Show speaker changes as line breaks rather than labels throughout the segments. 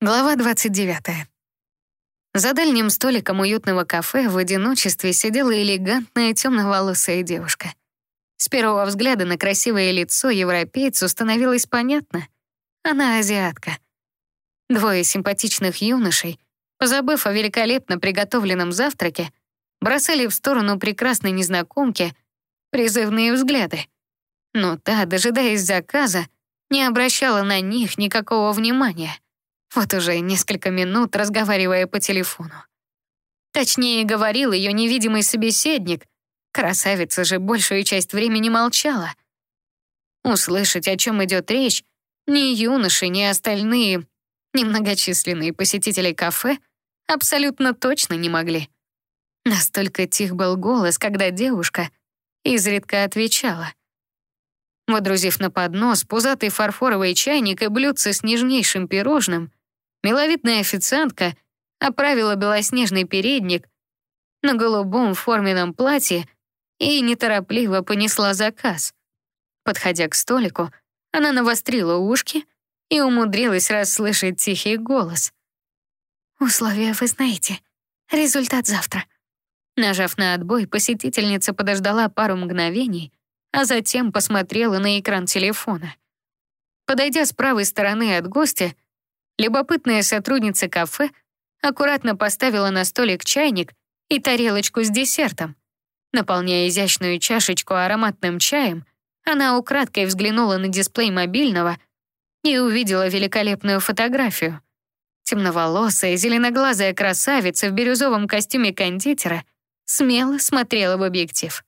Глава 29. За дальним столиком уютного кафе в одиночестве сидела элегантная темноволосая девушка. С первого взгляда на красивое лицо европейцу становилось понятно — она азиатка. Двое симпатичных юношей, позабыв о великолепно приготовленном завтраке, бросали в сторону прекрасной незнакомки призывные взгляды. Но та, дожидаясь заказа, не обращала на них никакого внимания — вот уже несколько минут разговаривая по телефону. Точнее, говорил ее невидимый собеседник. Красавица же большую часть времени молчала. Услышать, о чем идет речь, ни юноши, ни остальные немногочисленные посетители кафе абсолютно точно не могли. Настолько тих был голос, когда девушка изредка отвечала. Водрузив на поднос пузатый фарфоровый чайник и блюдце с нежнейшим пирожным, Миловидная официантка оправила белоснежный передник на голубом форменном платье и неторопливо понесла заказ. Подходя к столику, она навострила ушки и умудрилась расслышать тихий голос. «Условия вы знаете. Результат завтра». Нажав на отбой, посетительница подождала пару мгновений, а затем посмотрела на экран телефона. Подойдя с правой стороны от гостя, Любопытная сотрудница кафе аккуратно поставила на столик чайник и тарелочку с десертом. Наполняя изящную чашечку ароматным чаем, она украдкой взглянула на дисплей мобильного и увидела великолепную фотографию. Темноволосая, зеленоглазая красавица в бирюзовом костюме кондитера смело смотрела в объектив.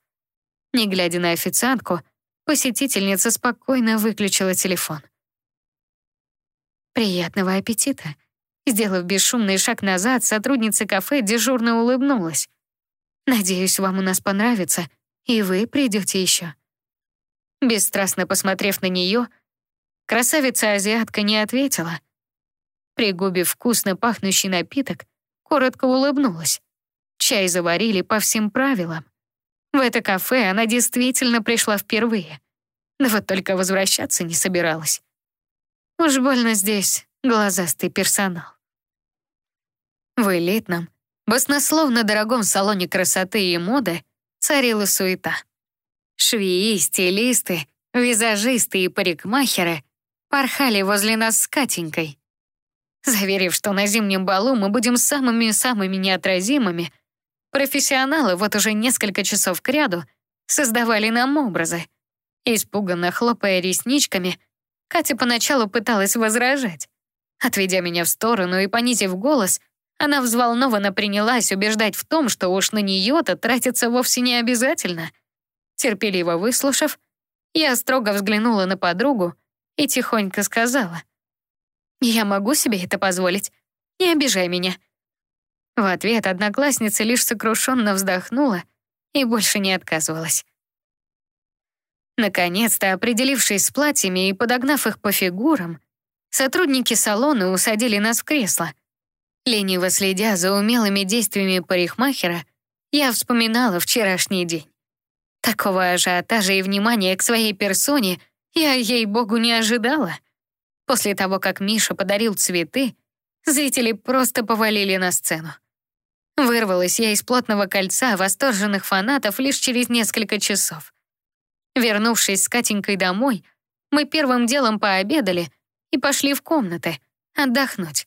Не глядя на официантку, посетительница спокойно выключила телефон. Приятного аппетита. Сделав бесшумный шаг назад, сотрудница кафе дежурно улыбнулась. Надеюсь, вам у нас понравится, и вы придете еще. Бесстрастно посмотрев на нее, красавица-азиатка не ответила. Пригубив вкусно пахнущий напиток, коротко улыбнулась. Чай заварили по всем правилам. В это кафе она действительно пришла впервые. Да вот только возвращаться не собиралась. Уж больно здесь глазастый персонал. В элитном, баснословно дорогом салоне красоты и моды царила суета. Швеи, стилисты, визажисты и парикмахеры порхали возле нас с Катенькой. Заверив, что на зимнем балу мы будем самыми-самыми неотразимыми, профессионалы вот уже несколько часов кряду создавали нам образы. Испуганно хлопая ресничками — Катя поначалу пыталась возражать. Отведя меня в сторону и понизив голос, она взволнованно принялась убеждать в том, что уж на нее-то тратиться вовсе не обязательно. Терпеливо выслушав, я строго взглянула на подругу и тихонько сказала. «Я могу себе это позволить. Не обижай меня». В ответ одноклассница лишь сокрушенно вздохнула и больше не отказывалась. Наконец-то, определившись с платьями и подогнав их по фигурам, сотрудники салона усадили нас в кресло. Лениво следя за умелыми действиями парикмахера, я вспоминала вчерашний день. Такого ажиотажа и внимания к своей персоне я, ей-богу, не ожидала. После того, как Миша подарил цветы, зрители просто повалили на сцену. Вырвалась я из плотного кольца восторженных фанатов лишь через несколько часов. Вернувшись с Катенькой домой, мы первым делом пообедали и пошли в комнаты отдохнуть.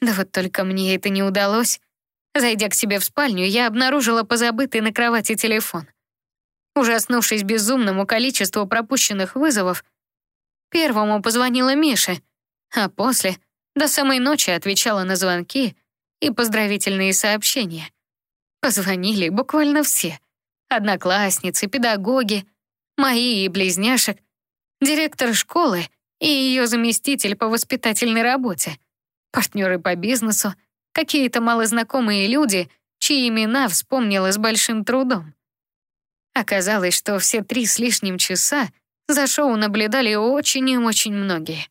Да вот только мне это не удалось. Зайдя к себе в спальню, я обнаружила позабытый на кровати телефон. Ужаснувшись безумному количеству пропущенных вызовов, первому позвонила Миша, а после до самой ночи отвечала на звонки и поздравительные сообщения. Позвонили буквально все. Одноклассницы, педагоги, мои и близняшек, директор школы и ее заместитель по воспитательной работе, партнеры по бизнесу, какие-то малознакомые люди, чьи имена вспомнила с большим трудом. Оказалось, что все три с лишним часа за шоу наблюдали очень и очень многие.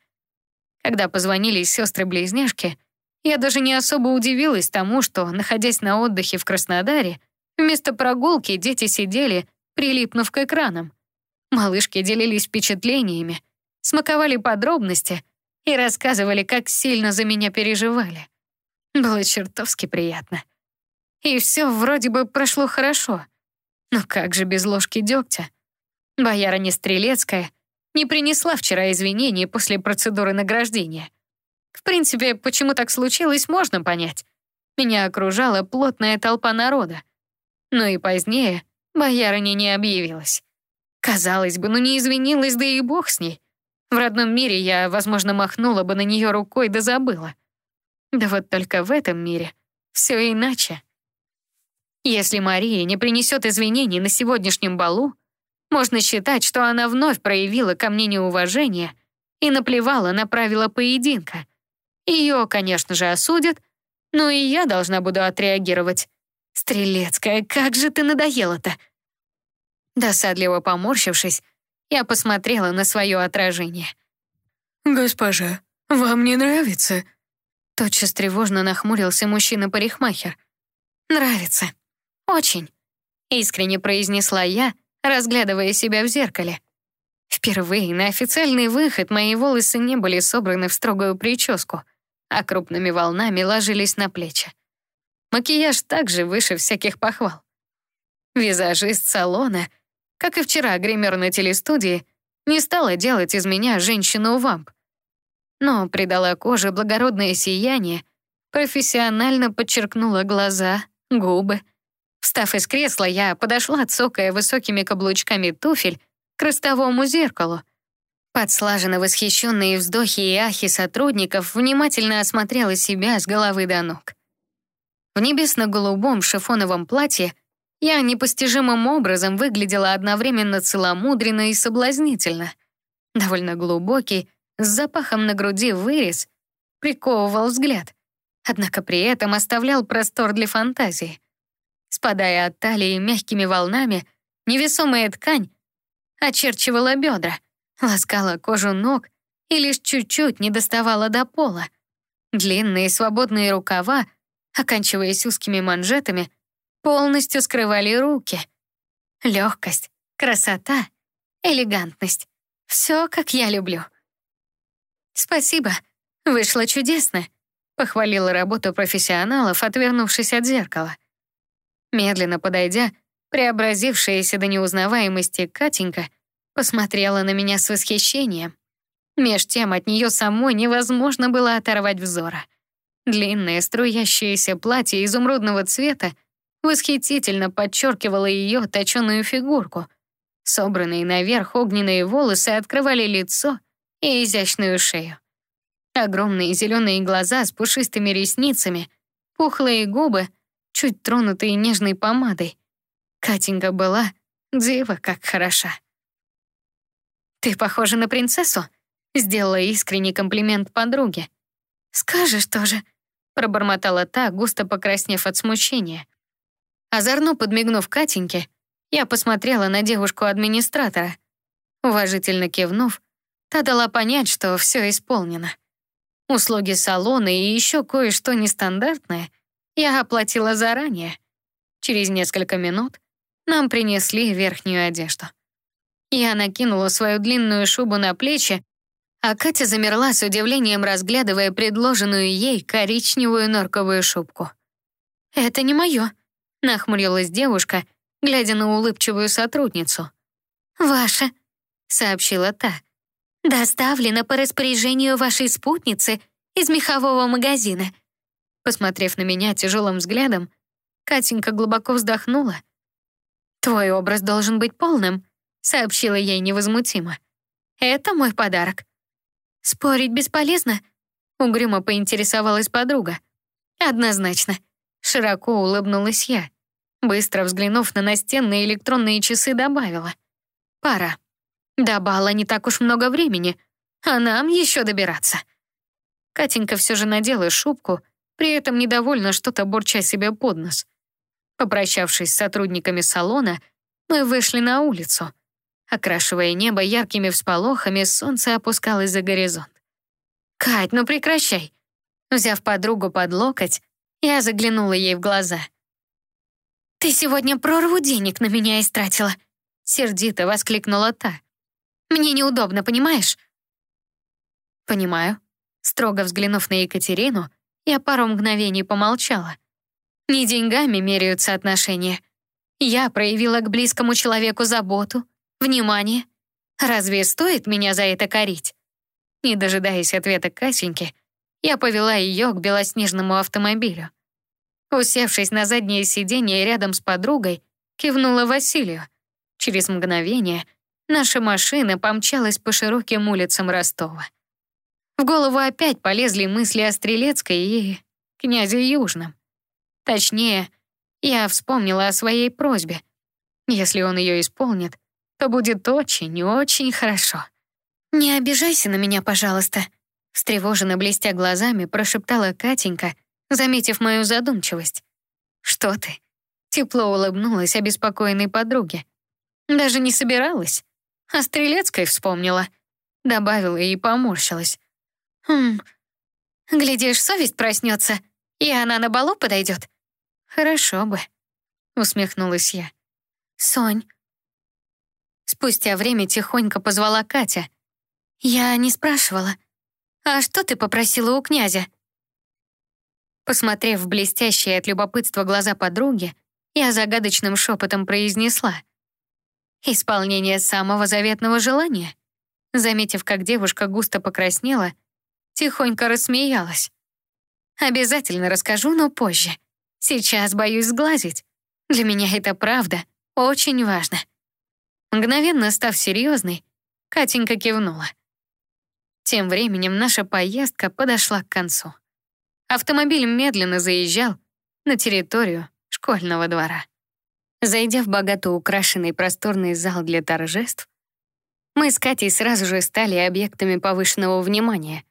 Когда позвонили сестры-близняшки, я даже не особо удивилась тому, что, находясь на отдыхе в Краснодаре, вместо прогулки дети сидели, прилипнув к экранам. Малышки делились впечатлениями, смаковали подробности и рассказывали, как сильно за меня переживали. Было чертовски приятно. И все вроде бы прошло хорошо. Но как же без ложки дегтя? Боярыня Стрелецкая не принесла вчера извинений после процедуры награждения. В принципе, почему так случилось, можно понять. Меня окружала плотная толпа народа. Но и позднее боярыня не объявилась. Казалось бы, ну не извинилась, да и бог с ней. В родном мире я, возможно, махнула бы на нее рукой да забыла. Да вот только в этом мире все иначе. Если Мария не принесет извинений на сегодняшнем балу, можно считать, что она вновь проявила ко мне неуважение и наплевала на правила поединка. Ее, конечно же, осудят, но и я должна буду отреагировать. Стрелецкая, как же ты надоела-то! Досадливо поморщившись, я посмотрела на свое отражение.
«Госпожа, вам не нравится?»
Тотчас тревожно нахмурился мужчина-парикмахер. «Нравится. Очень», — искренне произнесла я, разглядывая себя в зеркале. Впервые на официальный выход мои волосы не были собраны в строгую прическу, а крупными волнами ложились на плечи. Макияж также выше всяких похвал. Визажист салона, как и вчера гример на телестудии, не стала делать из меня женщину-вамп, но придала коже благородное сияние, профессионально подчеркнула глаза, губы. Встав из кресла, я подошла, цокая высокими каблучками туфель, к ростовому зеркалу. Под слаженно восхищенные вздохи и ахи сотрудников внимательно осмотрела себя с головы до ног. В небесно-голубом шифоновом платье я непостижимым образом выглядела одновременно целомудренно и соблазнительно. Довольно глубокий, с запахом на груди вырез, приковывал взгляд, однако при этом оставлял простор для фантазии. Спадая от талии мягкими волнами, невесомая ткань очерчивала бедра, ласкала кожу ног и лишь чуть-чуть не доставала до пола. Длинные свободные рукава, оканчиваясь узкими манжетами, полностью скрывали руки. Легкость, красота, элегантность. Все, как я люблю. «Спасибо, вышло чудесно», — похвалила работу профессионалов, отвернувшись от зеркала. Медленно подойдя, преобразившаяся до неузнаваемости Катенька посмотрела на меня с восхищением. Меж тем от нее самой невозможно было оторвать взора. Длинное струящееся платье изумрудного цвета восхитительно подчеркивало ее точеную фигурку. Собранные наверх огненные волосы открывали лицо и изящную шею. Огромные зеленые глаза с пушистыми ресницами, пухлые губы, чуть тронутые нежной помадой. Катенька была дива как хороша. «Ты похожа на принцессу», — сделала искренний комплимент подруге. «Скажешь тоже», — пробормотала та, густо покраснев от смущения. Озорно подмигнув Катеньке, я посмотрела на девушку-администратора. Уважительно кивнув, та дала понять, что все исполнено. Услуги салона и еще кое-что нестандартное я оплатила заранее. Через несколько минут нам принесли верхнюю одежду. Я накинула свою длинную шубу на плечи, а Катя замерла с удивлением, разглядывая предложенную ей коричневую норковую шубку. «Это не мое», Нахмурилась девушка, глядя на улыбчивую сотрудницу. «Ваша», — сообщила та. «Доставлена по распоряжению вашей спутницы из мехового магазина». Посмотрев на меня тяжелым взглядом, Катенька глубоко вздохнула. «Твой образ должен быть полным», — сообщила ей невозмутимо. «Это мой подарок». «Спорить бесполезно?» — угрюмо поинтересовалась подруга. «Однозначно», Широко улыбнулась я. Быстро взглянув на настенные электронные часы, добавила. «Пора. До бала не так уж много времени, а нам еще добираться». Катенька все же надела шубку, при этом недовольно что-то бурча себе под нос. Попрощавшись с сотрудниками салона, мы вышли на улицу. Окрашивая небо яркими всполохами, солнце опускалось за горизонт. «Кать, ну прекращай!» Взяв подругу под локоть, я заглянула ей в глаза. «Ты сегодня прорву денег на меня истратила», — сердито воскликнула та. «Мне неудобно, понимаешь?» «Понимаю», Строго взглянув на Екатерину, я пару мгновений помолчала. Не деньгами меряются отношения. Я проявила к близкому человеку заботу, внимание. Разве стоит меня за это корить? Не дожидаясь ответа Катеньки, я повела ее к белоснежному автомобилю. Усевшись на заднее сиденье рядом с подругой, кивнула Василию. Через мгновение наша машина помчалась по широким улицам Ростова. В голову опять полезли мысли о Стрелецкой и князе Южном. Точнее, я вспомнила о своей просьбе. Если он ее исполнит, то будет очень-очень хорошо. «Не обижайся на меня, пожалуйста», встревоженно блестя глазами, прошептала Катенька, заметив мою задумчивость. «Что ты?» Тепло улыбнулась обеспокоенной подруге. «Даже не собиралась. О Стрелецкой вспомнила». Добавила и поморщилась. «Хм, глядишь, совесть проснется, и она на балу подойдет. «Хорошо бы», — усмехнулась я. «Сонь». Спустя время тихонько позвала Катя. «Я не спрашивала. А что ты попросила у князя?» Посмотрев в блестящие от любопытства глаза подруги, я загадочным шепотом произнесла. «Исполнение самого заветного желания». Заметив, как девушка густо покраснела, тихонько рассмеялась. «Обязательно расскажу, но позже». Сейчас боюсь сглазить. Для меня это правда очень важно. Мгновенно став серьезной, Катенька кивнула. Тем временем наша поездка подошла к концу. Автомобиль медленно заезжал на территорию школьного двора. Зайдя в богато украшенный просторный зал для торжеств, мы с Катей сразу же стали объектами повышенного внимания.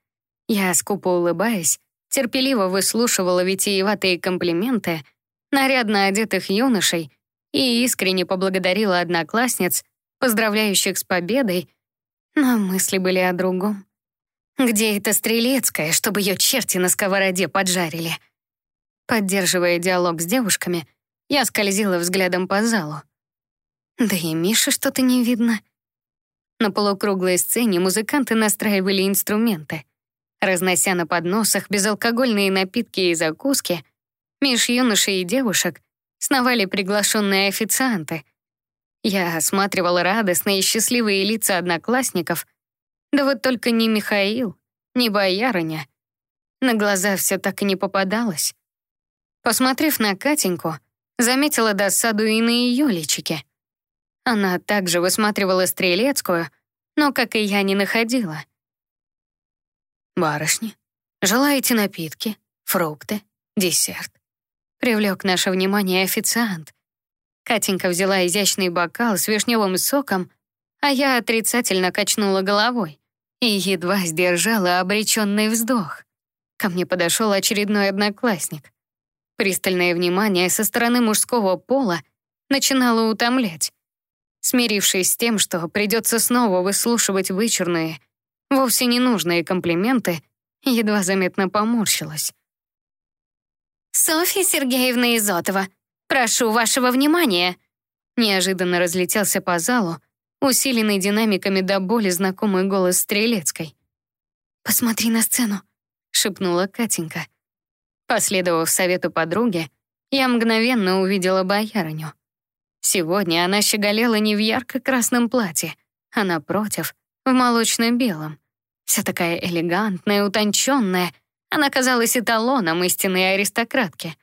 Я, скупо улыбаясь, терпеливо выслушивала витиеватые комплименты нарядно одетых юношей и искренне поблагодарила одноклассниц, поздравляющих с победой, но мысли были о другом. Где эта Стрелецкая, чтобы ее черти на сковороде поджарили? Поддерживая диалог с девушками, я скользила взглядом по залу. Да и Миши что-то не видно. На полукруглой сцене музыканты настраивали инструменты. Разнося на подносах безалкогольные напитки и закуски, меж юношей и девушек сновали приглашенные официанты. Я осматривала радостные и счастливые лица одноклассников, да вот только ни Михаил, ни боярыня. На глаза все так и не попадалось. Посмотрев на Катеньку, заметила досаду и на ее личике. Она также высматривала Стрелецкую, но, как и я, не находила. «Барышни, желаете напитки, фрукты, десерт?» Привлек наше внимание официант. Катенька взяла изящный бокал с вишневым соком, а я отрицательно качнула головой и едва сдержала обреченный вздох. Ко мне подошел очередной одноклассник. Пристальное внимание со стороны мужского пола начинало утомлять. Смирившись с тем, что придется снова выслушивать вычурные, вовсе ненужные комплименты, едва заметно поморщилась. «Софья Сергеевна Изотова, прошу вашего внимания!» Неожиданно разлетелся по залу, усиленный динамиками до боли знакомый голос Стрелецкой. «Посмотри на сцену», — шепнула Катенька. Последовав совету подруги, я мгновенно увидела боярыню. Сегодня она щеголела не в ярко-красном платье, а напротив, в молочно-белом. Вся такая элегантная, утонченная. Она казалась эталоном истинной аристократки.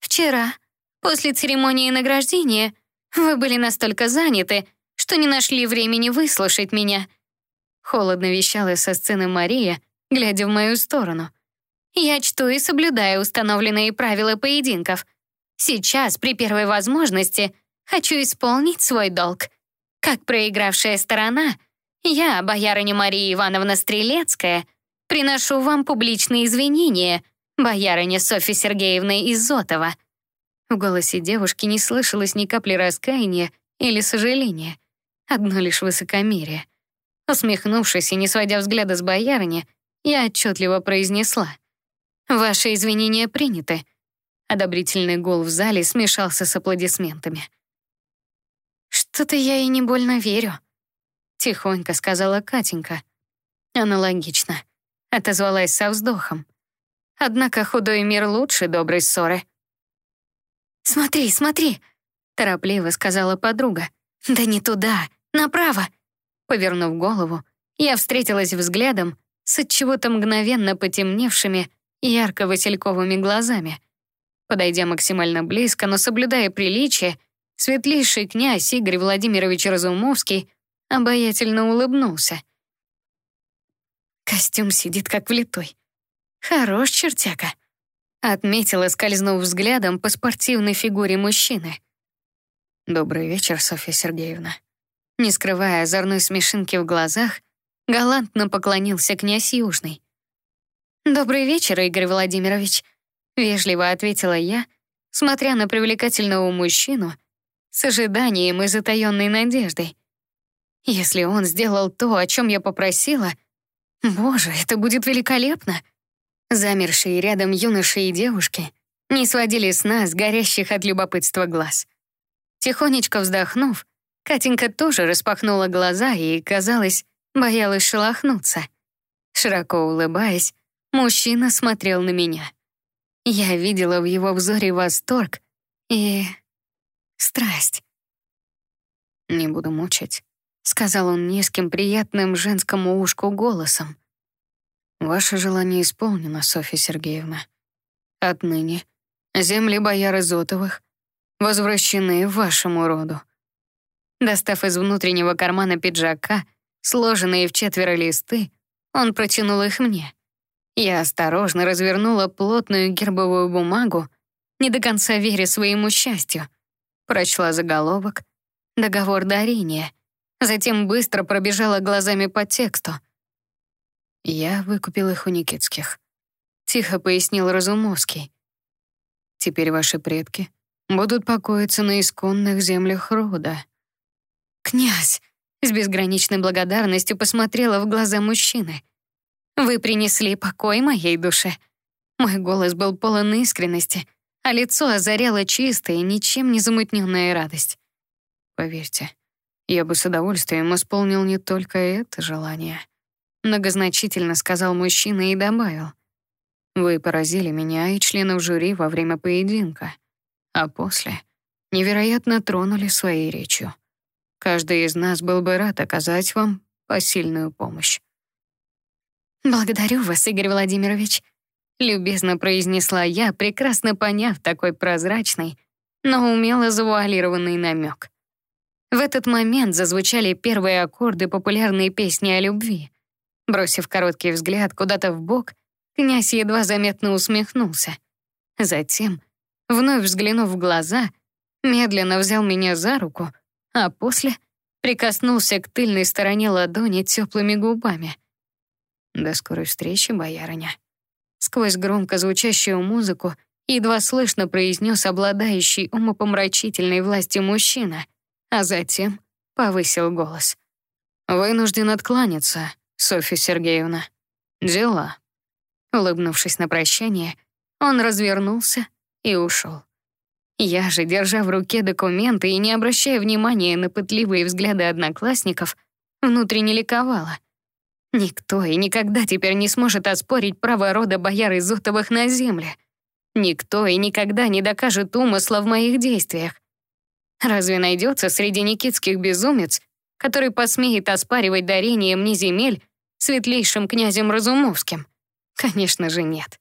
«Вчера, после церемонии награждения, вы были настолько заняты, что не нашли времени выслушать меня». Холодно вещала со сцены Мария, глядя в мою сторону. «Я чту и соблюдаю установленные правила поединков. Сейчас, при первой возможности, хочу исполнить свой долг. Как проигравшая сторона — я, боярыня Мария Ивановна Стрелецкая, приношу вам публичные извинения, боярыня Софья Сергеевна Изотова». В голосе девушки не слышалось ни капли раскаяния или сожаления, одно лишь высокомерие. Усмехнувшись и не сводя взгляда с боярыни, я отчетливо произнесла. «Ваши извинения приняты». Одобрительный гул в зале смешался с аплодисментами. «Что-то я и не больно верю», Тихонько сказала Катенька. Аналогично. — отозвалась со вздохом. Однако худой мир лучше доброй ссоры. «Смотри, смотри!» — торопливо сказала подруга. «Да не туда, направо!» Повернув голову, я встретилась взглядом с отчего-то мгновенно потемневшими ярко-васильковыми глазами. Подойдя максимально близко, но соблюдая приличие, светлейший князь Игорь Владимирович Разумовский обаятельно улыбнулся. Костюм сидит как влитой. Хорош чертяка. Отметила, скользнув взглядом по спортивной фигуре мужчины. «Добрый вечер, Софья Сергеевна». Не скрывая озорной смешинки в глазах, галантно поклонился князь Южный. «Добрый вечер, Игорь Владимирович», — вежливо ответила я, смотря на привлекательного мужчину с ожиданием и затаённой надеждой. Если он сделал то, о чем я попросила, боже, это будет великолепно. Замершие рядом юноши и девушки не сводили с нас горящих от любопытства глаз. Тихонечко вздохнув, Катенька тоже распахнула глаза и, казалось, боялась шелохнуться. Широко улыбаясь, мужчина смотрел на меня. Я видела в его взоре восторг и... страсть. «Не буду мучить», — сказал он низким, приятным женскому ушку голосом. «Ваше желание исполнено, Софья Сергеевна. Отныне земли бояр Изотовых возвращены вашему роду». Достав из внутреннего кармана пиджака сложенные в четверо листы, он протянул их мне. Я осторожно развернула плотную гербовую бумагу, не до конца веря своему счастью. Прочла заголовок «Договор дарения», затем быстро пробежала глазами по тексту. «Я выкупил их у Никитских», — тихо пояснил Разумовский. «Теперь ваши предки будут покоиться на исконных землях рода». «Князь!» — с безграничной благодарностью посмотрела в глаза мужчины. «Вы принесли покой моей душе». Мой голос был полон искренности, а лицо озаряло чистая, ничем не замутненная радость. «Поверьте, я бы с удовольствием исполнил не только это желание», многозначительно сказал мужчина и добавил. «Вы поразили меня и членов жюри во время поединка, а после невероятно тронули своей речью. Каждый из нас был бы рад оказать вам посильную помощь. «Благодарю вас, Игорь Владимирович», — любезно произнесла я, прекрасно поняв такой прозрачный, но умело завуалированный намек. В этот момент зазвучали первые аккорды популярной песни о любви. Бросив короткий взгляд куда-то в бок, князь едва заметно усмехнулся. Затем, вновь взглянув в глаза, медленно взял меня за руку — а после прикоснулся к тыльной стороне ладони теплыми губами. «До скорой встречи, боярыня». Сквозь громко звучащую музыку едва слышно произнес обладающий умопомрачительной властью мужчина, а затем повысил голос. «Вынужден откланяться, Софья Сергеевна. Дела». Улыбнувшись на прощание, он развернулся и ушел. Я же, держа в руке документы и не обращая внимания на пытливые взгляды одноклассников, внутренне ликовала. Никто и никогда теперь не сможет оспорить право рода бояр Изотовых на земле. Никто и никогда не докажет умысла в моих действиях. Разве найдется среди никитских безумец, который посмеет оспаривать дарение мне земель светлейшим князем Разумовским? Конечно же нет.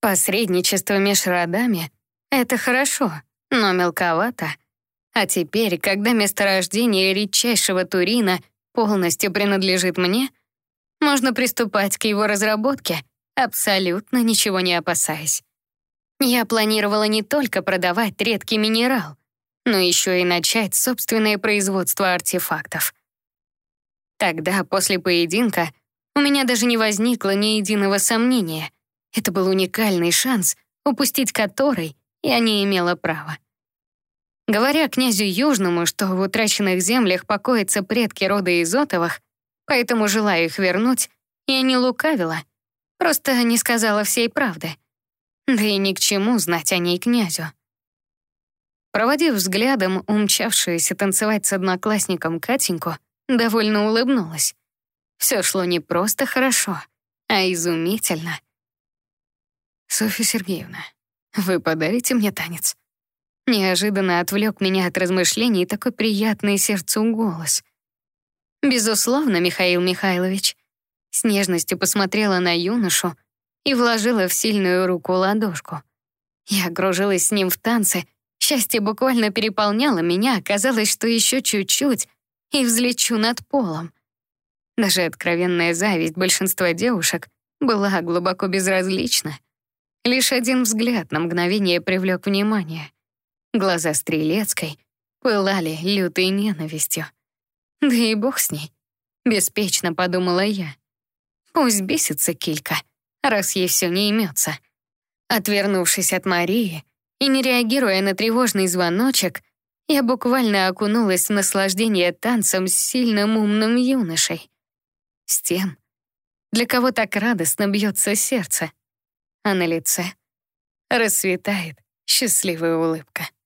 Посредничество между родами — это хорошо, но мелковато. А теперь, когда месторождение редчайшего Турина полностью принадлежит мне, можно приступать к его разработке, абсолютно ничего не опасаясь. Я планировала не только продавать редкий минерал, но еще и начать собственное производство артефактов. Тогда, после поединка, у меня даже не возникло ни единого сомнения. Это был уникальный шанс, упустить который я не имела права. Говоря князю Южному, что в утраченных землях покоятся предки рода Изотовых, поэтому желаю их вернуть, я не лукавила, просто не сказала всей правды. Да и ни к чему знать о ней князю. Проводив взглядом умчавшуюся танцевать с одноклассником Катеньку, довольно улыбнулась. Все шло не просто хорошо, а изумительно. «Софья Сергеевна, вы подарите мне танец?» Неожиданно отвлек меня от размышлений такой приятный сердцу голос. «Безусловно, Михаил Михайлович». С нежностью посмотрела на юношу и вложила в сильную руку ладошку. Я кружилась с ним в танце, счастье буквально переполняло меня, казалось, что еще чуть-чуть и взлечу над полом. Даже откровенная зависть большинства девушек была глубоко безразлична. Лишь один взгляд на мгновение привлек внимание. Глаза Стрелецкой пылали лютой ненавистью. Да и бог с ней. Беспечно подумала я. Пусть бесится Килька, раз ей все не имется. Отвернувшись от Марии и не реагируя на тревожный звоночек, я буквально окунулась в наслаждение танцем с сильным умным юношей. С тем, для кого так радостно бьется сердце. А на лице расцветает счастливая улыбка.